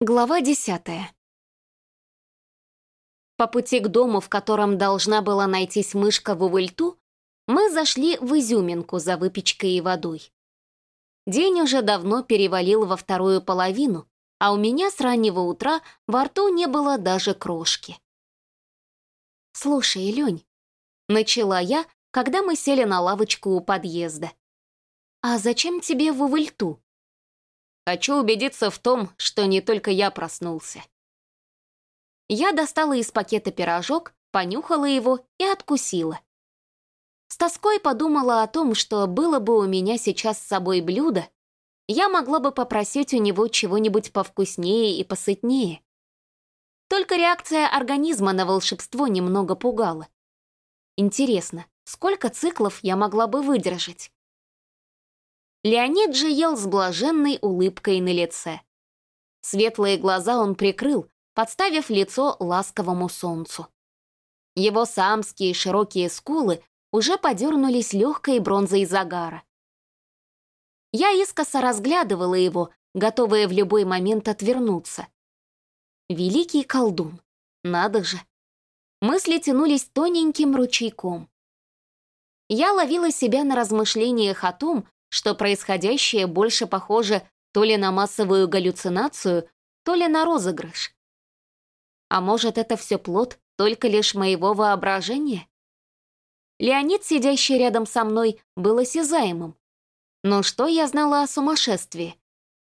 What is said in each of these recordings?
Глава десятая. По пути к дому, в котором должна была найтись мышка в Увыльту, мы зашли в изюминку за выпечкой и водой. День уже давно перевалил во вторую половину, а у меня с раннего утра во рту не было даже крошки. «Слушай, Лень», — начала я, когда мы сели на лавочку у подъезда. «А зачем тебе в Увыльту?» Хочу убедиться в том, что не только я проснулся. Я достала из пакета пирожок, понюхала его и откусила. С тоской подумала о том, что было бы у меня сейчас с собой блюдо, я могла бы попросить у него чего-нибудь повкуснее и посытнее. Только реакция организма на волшебство немного пугала. Интересно, сколько циклов я могла бы выдержать? Леонид же ел с блаженной улыбкой на лице. Светлые глаза он прикрыл, подставив лицо ласковому солнцу. Его самские широкие скулы уже подернулись легкой бронзой загара. Я искоса разглядывала его, готовая в любой момент отвернуться. Великий колдун, надо же. Мысли тянулись тоненьким ручейком. Я ловила себя на размышлениях о том, что происходящее больше похоже то ли на массовую галлюцинацию, то ли на розыгрыш. А может, это все плод только лишь моего воображения? Леонид, сидящий рядом со мной, был осязаемым. Но что я знала о сумасшествии?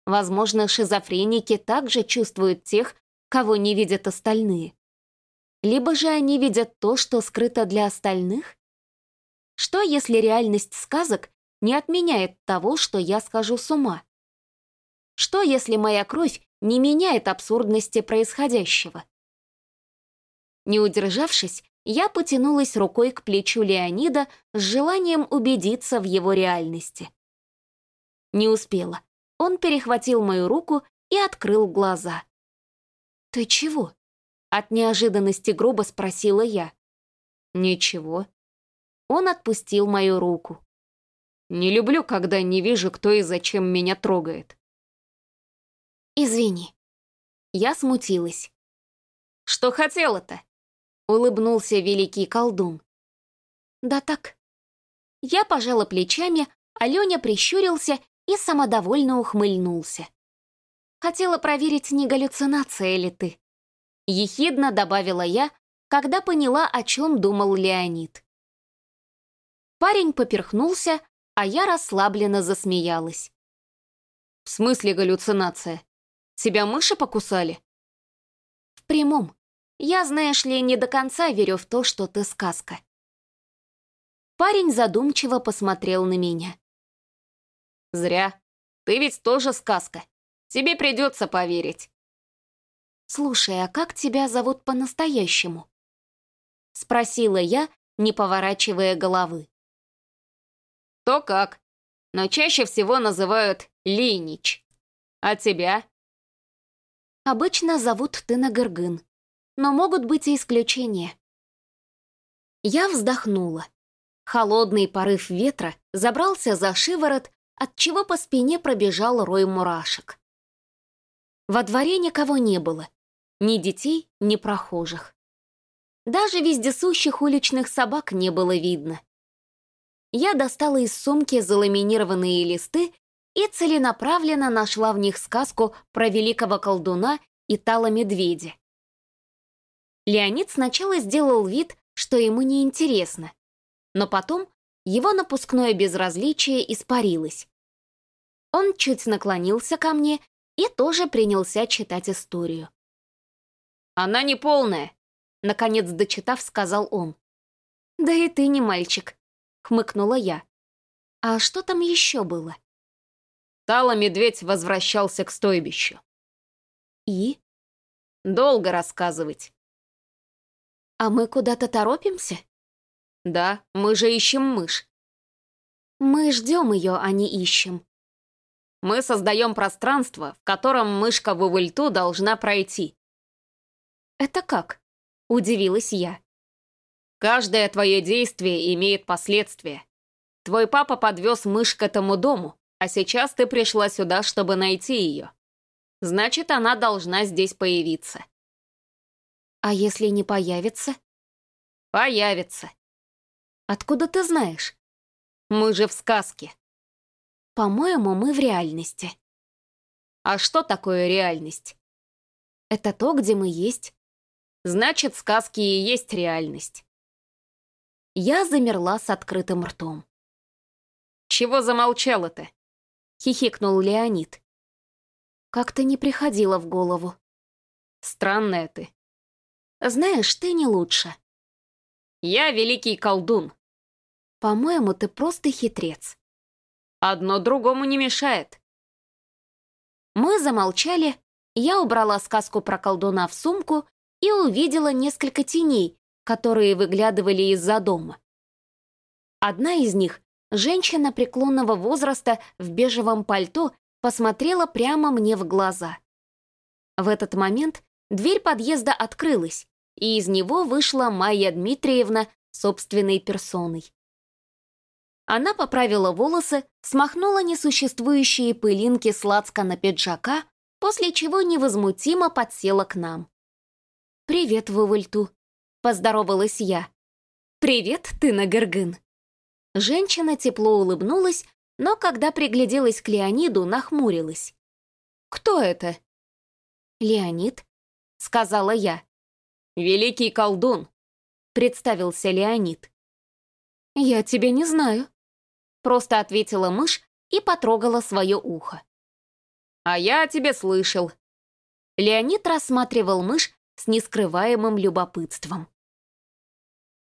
Возможно, шизофреники также чувствуют тех, кого не видят остальные. Либо же они видят то, что скрыто для остальных? Что, если реальность сказок не отменяет того, что я схожу с ума? Что, если моя кровь не меняет абсурдности происходящего? Не удержавшись, я потянулась рукой к плечу Леонида с желанием убедиться в его реальности. Не успела. Он перехватил мою руку и открыл глаза. «Ты чего?» От неожиданности грубо спросила я. «Ничего». Он отпустил мою руку. Не люблю, когда не вижу, кто и зачем меня трогает. Извини. Я смутилась. Что хотела-то? Улыбнулся великий колдун. Да так. Я пожала плечами, а Леня прищурился и самодовольно ухмыльнулся. Хотела проверить, не галлюцинация ли ты. Ехидно добавила я, когда поняла, о чем думал Леонид. Парень поперхнулся, а я расслабленно засмеялась. «В смысле галлюцинация? Тебя мыши покусали?» «В прямом. Я, знаешь ли, не до конца верю в то, что ты сказка». Парень задумчиво посмотрел на меня. «Зря. Ты ведь тоже сказка. Тебе придется поверить». «Слушай, а как тебя зовут по-настоящему?» Спросила я, не поворачивая головы. То как. Но чаще всего называют Линич. А тебя? Обычно зовут Тына Гыргын, но могут быть и исключения. Я вздохнула. Холодный порыв ветра забрался за шиворот, отчего по спине пробежал рой мурашек. Во дворе никого не было. Ни детей, ни прохожих. Даже вездесущих уличных собак не было видно я достала из сумки заламинированные листы и целенаправленно нашла в них сказку про великого колдуна и тала-медведя. Леонид сначала сделал вид, что ему неинтересно, но потом его напускное безразличие испарилось. Он чуть наклонился ко мне и тоже принялся читать историю. «Она не полная», — наконец дочитав, сказал он. «Да и ты не мальчик», — хмыкнула я. «А что там еще было?» Тала-медведь возвращался к стойбищу. «И?» «Долго рассказывать». «А мы куда-то торопимся?» «Да, мы же ищем мышь». «Мы ждем ее, а не ищем». «Мы создаем пространство, в котором мышка в Увыльту должна пройти». «Это как?» — удивилась я. Каждое твое действие имеет последствия. Твой папа подвез мышь к этому дому, а сейчас ты пришла сюда, чтобы найти ее. Значит, она должна здесь появиться. А если не появится? Появится. Откуда ты знаешь? Мы же в сказке. По-моему, мы в реальности. А что такое реальность? Это то, где мы есть. Значит, сказки и есть реальность. Я замерла с открытым ртом. «Чего замолчала-то?» — хихикнул Леонид. Как-то не приходило в голову. «Странная ты». «Знаешь, ты не лучше». «Я великий колдун». «По-моему, ты просто хитрец». «Одно другому не мешает». Мы замолчали, я убрала сказку про колдуна в сумку и увидела несколько теней, которые выглядывали из-за дома. Одна из них, женщина преклонного возраста в бежевом пальто, посмотрела прямо мне в глаза. В этот момент дверь подъезда открылась, и из него вышла Майя Дмитриевна собственной персоной. Она поправила волосы, смахнула несуществующие пылинки сладко на пиджака, после чего невозмутимо подсела к нам. «Привет, Вувальту», — поздоровалась я. «Привет, ты на Гыргын». Женщина тепло улыбнулась, но когда пригляделась к Леониду, нахмурилась. «Кто это?» «Леонид», — сказала я. «Великий колдун», — представился Леонид. «Я тебя не знаю», — просто ответила мышь и потрогала свое ухо. «А я о тебе слышал». Леонид рассматривал мышь с нескрываемым любопытством.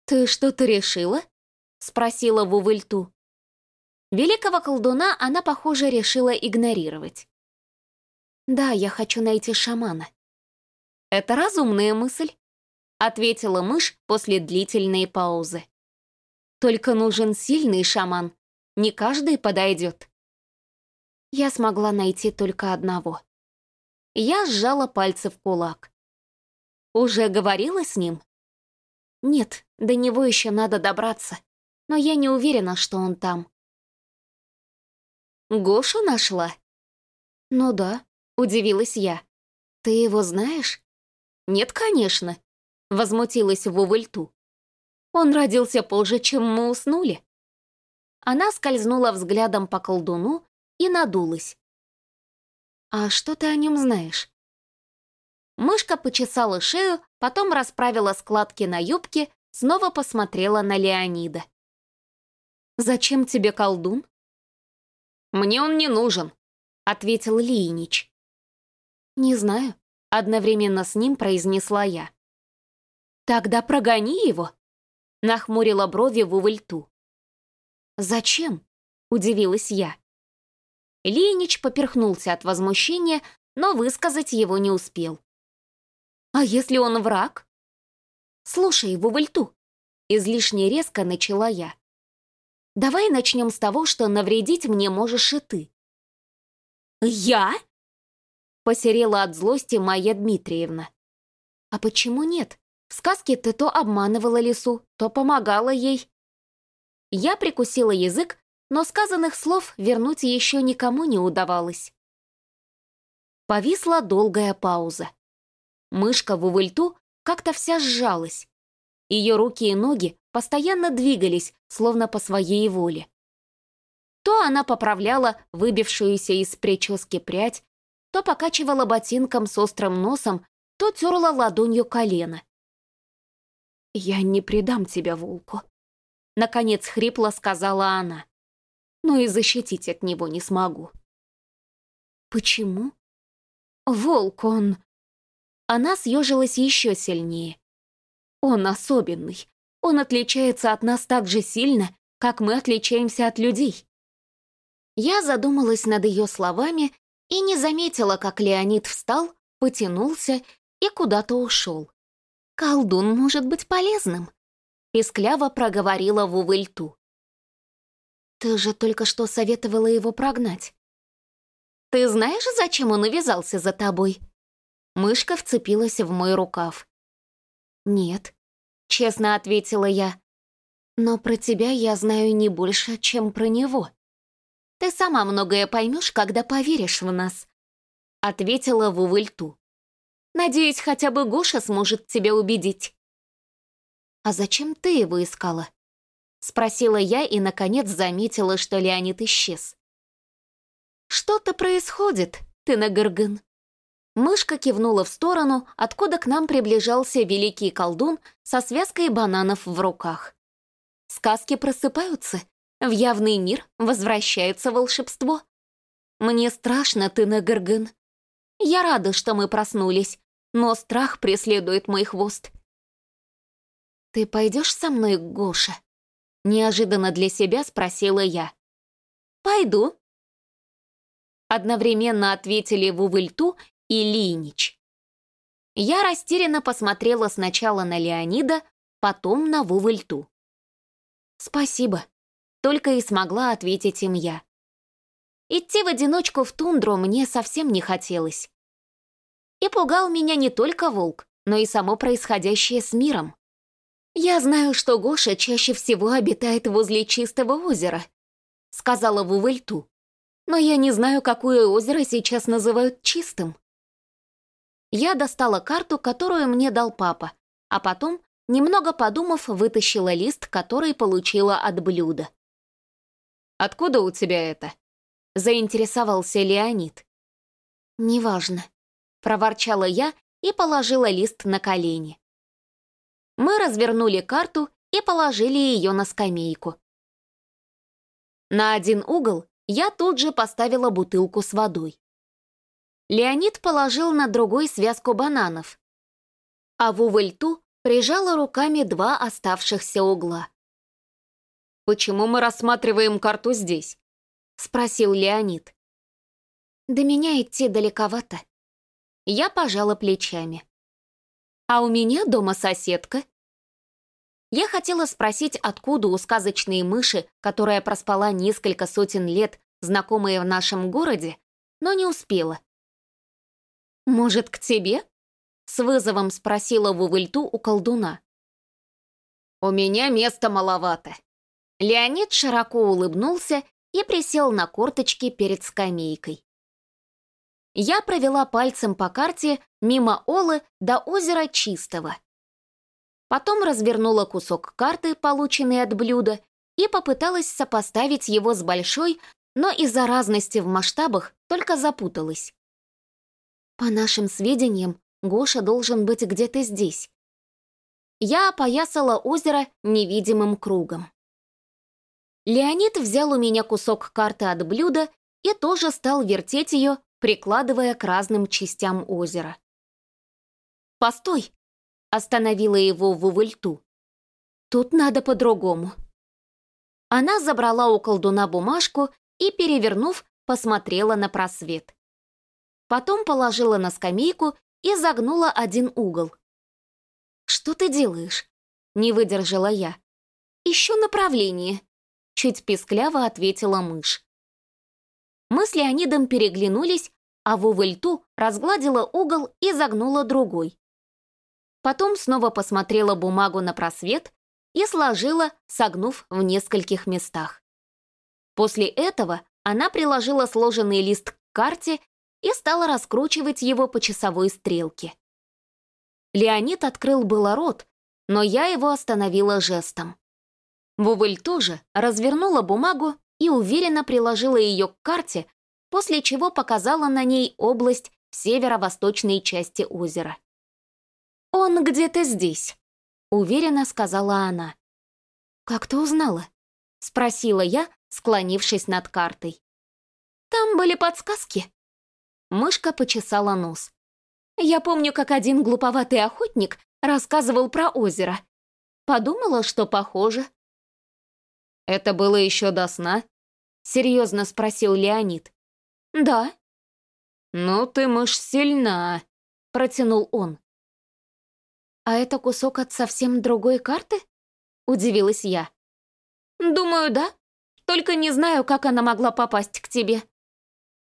«Ты что-то решила?» — спросила Вувыльту. Великого колдуна она, похоже, решила игнорировать. «Да, я хочу найти шамана». «Это разумная мысль», — ответила мышь после длительной паузы. «Только нужен сильный шаман. Не каждый подойдет». Я смогла найти только одного. Я сжала пальцы в кулак. «Уже говорила с ним?» «Нет, до него еще надо добраться, но я не уверена, что он там». Гошу нашла?» «Ну да», — удивилась я. «Ты его знаешь?» «Нет, конечно», — возмутилась Вувальту. «Он родился позже, чем мы уснули». Она скользнула взглядом по колдуну и надулась. «А что ты о нем знаешь?» Мышка почесала шею, потом расправила складки на юбке, снова посмотрела на Леонида. «Зачем тебе колдун?» «Мне он не нужен», — ответил Лиинич. «Не знаю», — одновременно с ним произнесла я. «Тогда прогони его», — нахмурила брови в увыльту. «Зачем?» — удивилась я. Лиинич поперхнулся от возмущения, но высказать его не успел. «А если он враг?» «Слушай, Вувальту», — излишне резко начала я. Давай начнем с того, что навредить мне можешь и ты». «Я?» Посерела от злости Майя Дмитриевна. «А почему нет? В сказке ты то обманывала лису, то помогала ей». Я прикусила язык, но сказанных слов вернуть еще никому не удавалось. Повисла долгая пауза. Мышка в увыльту как-то вся сжалась. Ее руки и ноги постоянно двигались, словно по своей воле. То она поправляла выбившуюся из прически прядь, то покачивала ботинком с острым носом, то терла ладонью колено. «Я не предам тебя волку», — наконец хрипло сказала она. «Но и защитить от него не смогу». «Почему?» «Волк он...» Она съежилась еще сильнее. «Он особенный, он отличается от нас так же сильно, как мы отличаемся от людей. Я задумалась над ее словами и не заметила, как Леонид встал, потянулся и куда-то ушел. «Колдун может быть полезным», — пискляво проговорила Вувыльту. «Ты же только что советовала его прогнать». «Ты знаешь, зачем он увязался за тобой?» Мышка вцепилась в мой рукав. «Нет», честно ответила я. Но про тебя я знаю не больше, чем про него. Ты сама многое поймешь, когда поверишь в нас. — ответила Вувыльту. «Надеюсь, хотя бы Гоша сможет тебя убедить». «А зачем ты его искала?» — спросила я и, наконец, заметила, что Леонид исчез. «Что-то происходит, ты на Гыргын». Мышка кивнула в сторону, откуда к нам приближался великий колдун со связкой бананов в руках. Сказки просыпаются, в явный мир возвращается волшебство. Мне страшно, ты на Гыргын. Я рада, что мы проснулись, но страх преследует мой хвост. «Ты пойдешь со мной к Гоше?» Неожиданно для себя спросила я. «Пойду». Одновременно ответили Вувыльту и Линич. Я растерянно посмотрела сначала на Леонида, потом на Вувыльту. «Спасибо», — только и смогла ответить им я. Идти в одиночку в тундру мне совсем не хотелось. И пугал меня не только волк, но и само происходящее с миром. «Я знаю, что Гоша чаще всего обитает возле чистого озера», — сказала Вувельту. «Но я не знаю, какое озеро сейчас называют чистым». Я достала карту, которую мне дал папа, а потом, немного подумав, вытащила лист, который получила от блюда. «Откуда у тебя это?» — заинтересовался Леонид. «Неважно», — проворчала я и положила лист на колени. Мы развернули карту и положили ее на скамейку. На один угол я тут же поставила бутылку с водой. Леонид положил на другой связку бананов, а в увальту прижала руками два оставшихся угла. «Почему мы рассматриваем карту здесь?» — спросил Леонид. «До меня идти далековато». Я пожала плечами. «А у меня дома соседка». Я хотела спросить, откуда у сказочной мыши, которая проспала несколько сотен лет, знакомые в нашем городе, но не успела. «Может, к тебе?» — с вызовом спросила Вувыльту у колдуна. «У меня места маловато». Леонид широко улыбнулся и присел на корточки перед скамейкой. Я провела пальцем по карте мимо Олы до озера Чистого. Потом развернула кусок карты, полученный от блюда, и попыталась сопоставить его с большой, но из-за разности в масштабах только запуталась. По нашим сведениям, Гоша должен быть где-то здесь. Я опоясала озеро невидимым кругом. Леонид взял у меня кусок карты от блюда и тоже стал вертеть ее, прикладывая к разным частям озера. «Постой!» — остановила его в увыльту. «Тут надо по-другому». Она забрала у колдуна бумажку и, перевернув, посмотрела на просвет. Потом положила на скамейку и загнула один угол. «Что ты делаешь?» — не выдержала я. «Ищу направление», Чуть пискляво ответила мышь. Мы с Леонидом переглянулись, а Вувельту разгладила угол и загнула другой. Потом снова посмотрела бумагу на просвет и сложила, согнув в нескольких местах. После этого она приложила сложенный лист к карте и стала раскручивать его по часовой стрелке. Леонид открыл было рот, но я его остановила жестом. Вувель тоже развернула бумагу и уверенно приложила ее к карте, после чего показала на ней область в северо-восточной части озера. «Он где-то здесь», — уверенно сказала она. «Как ты узнала?» — спросила я, склонившись над картой. «Там были подсказки». Мышка почесала нос. «Я помню, как один глуповатый охотник рассказывал про озеро. Подумала, что похоже». «Это было еще до сна?» — серьезно спросил Леонид. «Да». «Ну, ты мышь сильна», — протянул он. «А это кусок от совсем другой карты?» — удивилась я. «Думаю, да. Только не знаю, как она могла попасть к тебе».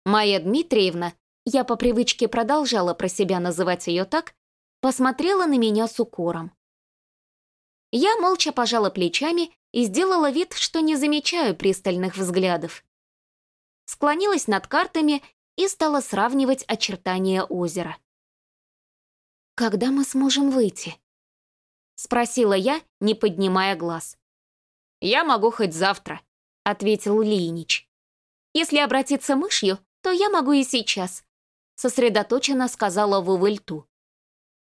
Майя Дмитриевна, я по привычке продолжала про себя называть ее так, посмотрела на меня с укором. Я молча пожала плечами и сделала вид, что не замечаю пристальных взглядов. Склонилась над картами и стала сравнивать очертания озера. «Когда мы сможем выйти?» — спросила я, не поднимая глаз. «Я могу хоть завтра», — ответил Линич. «Если обратиться мышью, то я могу и сейчас», — сосредоточенно сказала Вувельту.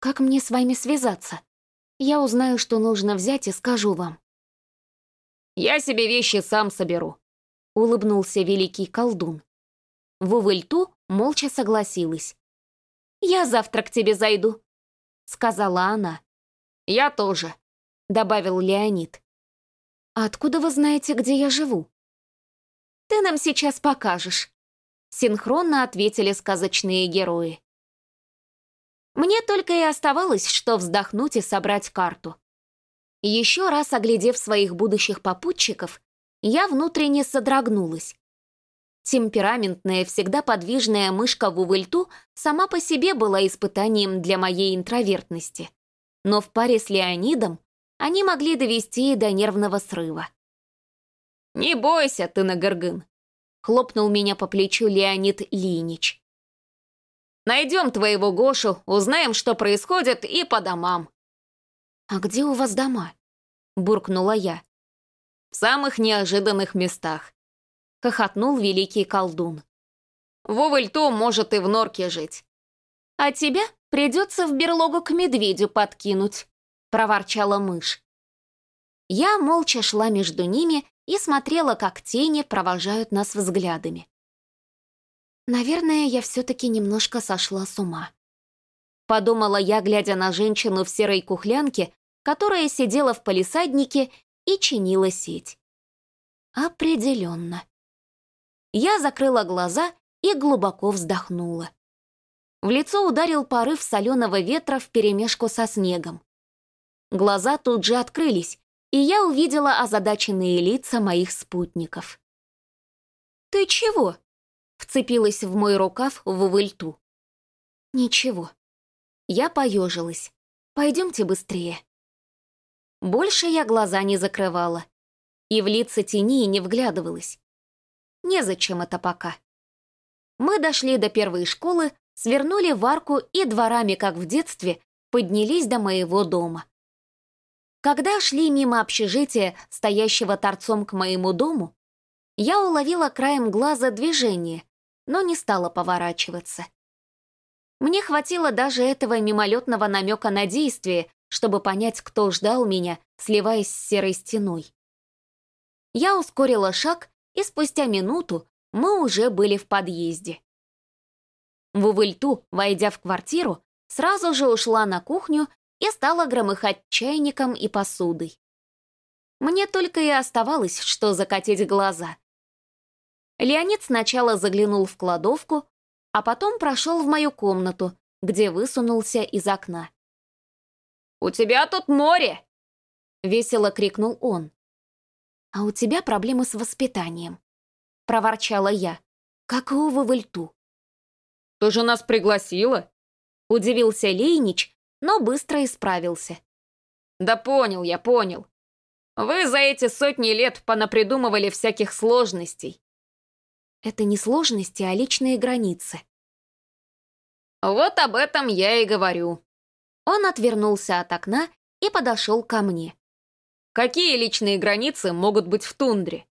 «Как мне с вами связаться? Я узнаю, что нужно взять и скажу вам». «Я себе вещи сам соберу», — улыбнулся великий колдун. Вувельту молча согласилась. «Я завтра к тебе зайду», — сказала она. «Я тоже», — добавил Леонид. «А откуда вы знаете, где я живу?» «Ты нам сейчас покажешь», — синхронно ответили сказочные герои. Мне только и оставалось, что вздохнуть и собрать карту. Еще раз оглядев своих будущих попутчиков, я внутренне содрогнулась. Темпераментная, всегда подвижная мышка в увыльту сама по себе была испытанием для моей интровертности. Но в паре с Леонидом они могли довести до нервного срыва. «Не бойся ты, Нагоргын!» — хлопнул меня по плечу Леонид Линич. «Найдем твоего Гошу, узнаем, что происходит, и по домам». «А где у вас дома?» — буркнула я. «В самых неожиданных местах», — хохотнул великий колдун. «Вовальто может и в норке жить». «А тебя придется в берлогу к медведю подкинуть», — проворчала мышь. Я молча шла между ними и смотрела, как тени провожают нас взглядами. Наверное, я все-таки немножко сошла с ума. Подумала я, глядя на женщину в серой кухлянке, которая сидела в палисаднике и чинила сеть. Определенно. Я закрыла глаза и глубоко вздохнула. В лицо ударил порыв соленого ветра вперемешку со снегом. Глаза тут же открылись, и я увидела озадаченные лица моих спутников. «Ты чего?» — вцепилась в мой рукав в увыльту. «Ничего». Я поежилась. «Пойдемте быстрее». Больше я глаза не закрывала. И в лица тени не вглядывалась. Незачем это пока. Мы дошли до первой школы, свернули в арку и дворами, как в детстве, поднялись до моего дома. Когда шли мимо общежития, стоящего торцом к моему дому, я уловила краем глаза движение, но не стала поворачиваться. Мне хватило даже этого мимолетного намека на действие, чтобы понять, кто ждал меня, сливаясь с серой стеной. Я ускорила шаг, и спустя минуту мы уже были в подъезде. В Увыльту, войдя в квартиру, сразу же ушла на кухню и стала громыхать чайником и посудой. Мне только и оставалось, что закатить глаза. Леонид сначала заглянул в кладовку, а потом прошел в мою комнату, где высунулся из окна. «У тебя тут море!» — весело крикнул он. «А у тебя проблемы с воспитанием», — проворчала я, как и у Вавельту. «Ты же нас пригласила?» — удивился Лейнич, но быстро исправился. «Да понял я, понял. Вы за эти сотни лет понапридумывали всяких сложностей». «Это не сложности, а личные границы». «Вот об этом я и говорю». Он отвернулся от окна и подошел ко мне. «Какие личные границы могут быть в тундре?»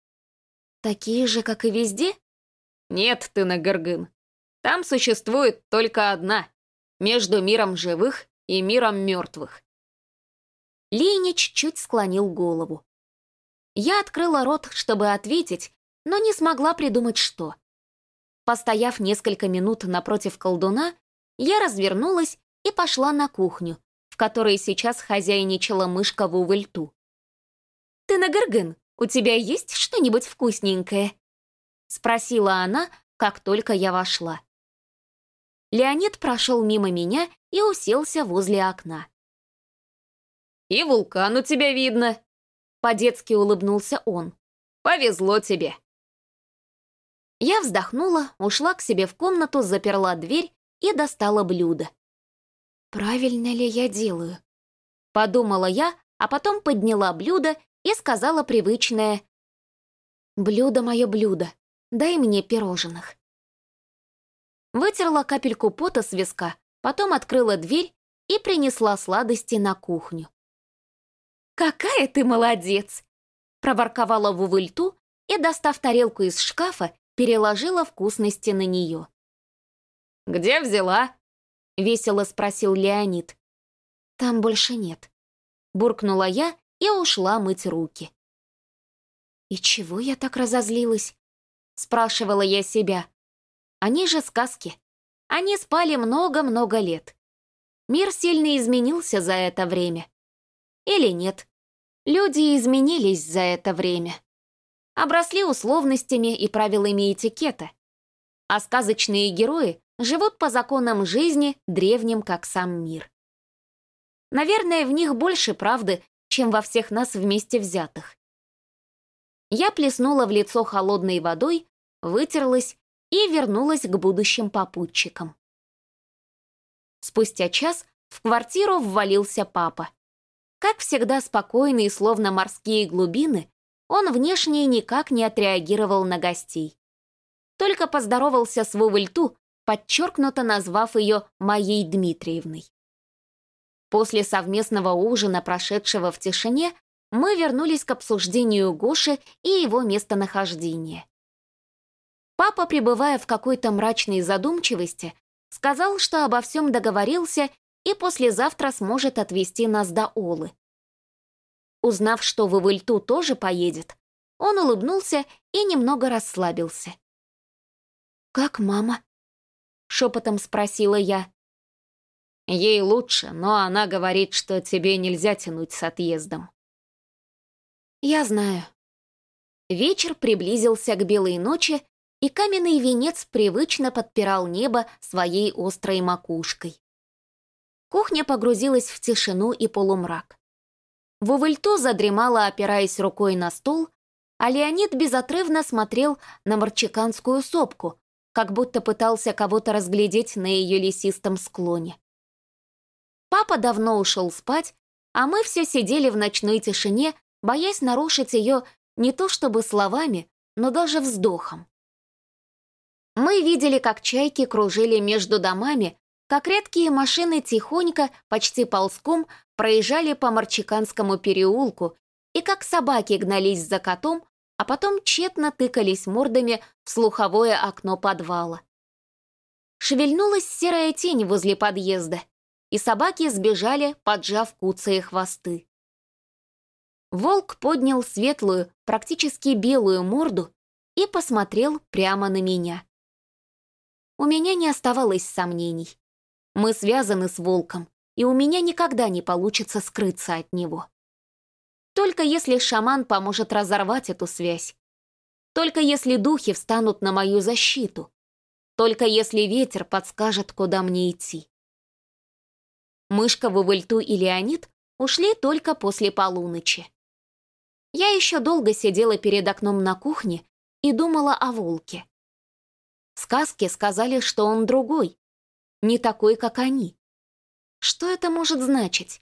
«Такие же, как и везде?» «Нет, ты на Гыргын. Там существует только одна, между миром живых и миром мертвых. Ленич чуть склонил голову. Я открыла рот, чтобы ответить, но не смогла придумать, что. Постояв несколько минут напротив колдуна, я развернулась и пошла на кухню, в которой сейчас хозяйничала мышка в увыльту. «Ты на Гыргын, у тебя есть что-нибудь вкусненькое?» — спросила она, как только я вошла. Леонид прошел мимо меня и уселся возле окна. «И вулкан у тебя видно», — по-детски улыбнулся он. «Повезло тебе». Я вздохнула, ушла к себе в комнату, заперла дверь и достала блюдо. «Правильно ли я делаю?» Подумала я, а потом подняла блюдо и сказала привычное «Блюдо мое блюдо, дай мне пирожных». Вытерла капельку пота с виска, потом открыла дверь и принесла сладости на кухню. «Какая ты молодец!» проворковала Вувыльту и, достав тарелку из шкафа, переложила вкусности на нее. «Где взяла?» — весело спросил Леонид. «Там больше нет», — буркнула я и ушла мыть руки. «И чего я так разозлилась?» — спрашивала я себя. «Они же сказки. Они спали много-много лет. Мир сильно изменился за это время. Или нет?» Люди изменились за это время. Обросли условностями и правилами этикета. А сказочные герои живут по законам жизни, древним как сам мир. Наверное, в них больше правды, чем во всех нас вместе взятых. Я плеснула в лицо холодной водой, вытерлась и вернулась к будущим попутчикам. Спустя час в квартиру ввалился папа. Как всегда спокойный, словно морские глубины, он внешне никак не отреагировал на гостей. Только поздоровался с Вувальту, подчеркнуто назвав ее «моей Дмитриевной». После совместного ужина, прошедшего в тишине, мы вернулись к обсуждению Гоши и его местонахождения. Папа, пребывая в какой-то мрачной задумчивости, сказал, что обо всем договорился и послезавтра сможет отвезти нас до Олы. Узнав, что в Ивыльту тоже поедет, он улыбнулся и немного расслабился. «Как мама?» — шепотом спросила я. «Ей лучше, но она говорит, что тебе нельзя тянуть с отъездом». «Я знаю». Вечер приблизился к белой ночи, и каменный венец привычно подпирал небо своей острой макушкой. Кухня погрузилась в тишину и полумрак. Вувальто задремала, опираясь рукой на стол, а Леонид безотрывно смотрел на марчиканскую сопку, как будто пытался кого-то разглядеть на ее лесистом склоне. Папа давно ушел спать, а мы все сидели в ночной тишине, боясь нарушить ее не то чтобы словами, но даже вздохом. Мы видели, как чайки кружили между домами, как редкие машины тихонько, почти ползком, проезжали по Марчиканскому переулку и как собаки гнались за котом, а потом тщетно тыкались мордами в слуховое окно подвала. Шевельнулась серая тень возле подъезда, и собаки сбежали, поджав куцые хвосты. Волк поднял светлую, практически белую морду и посмотрел прямо на меня. У меня не оставалось сомнений. Мы связаны с волком, и у меня никогда не получится скрыться от него. Только если шаман поможет разорвать эту связь. Только если духи встанут на мою защиту. Только если ветер подскажет, куда мне идти. Мышка, Вывальту и Леонид ушли только после полуночи. Я еще долго сидела перед окном на кухне и думала о волке. Сказки сказали, что он другой, не такой, как они. Что это может значить?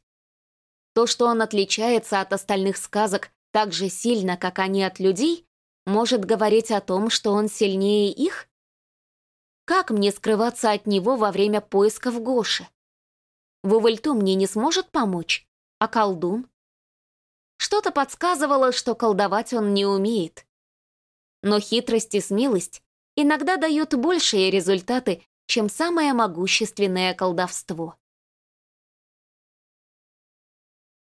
То, что он отличается от остальных сказок так же сильно, как они от людей, может говорить о том, что он сильнее их? Как мне скрываться от него во время поисков Гоши? Вувальто мне не сможет помочь, а колдун? Что-то подсказывало, что колдовать он не умеет. Но хитрость и смелость иногда дают большие результаты, чем самое могущественное колдовство.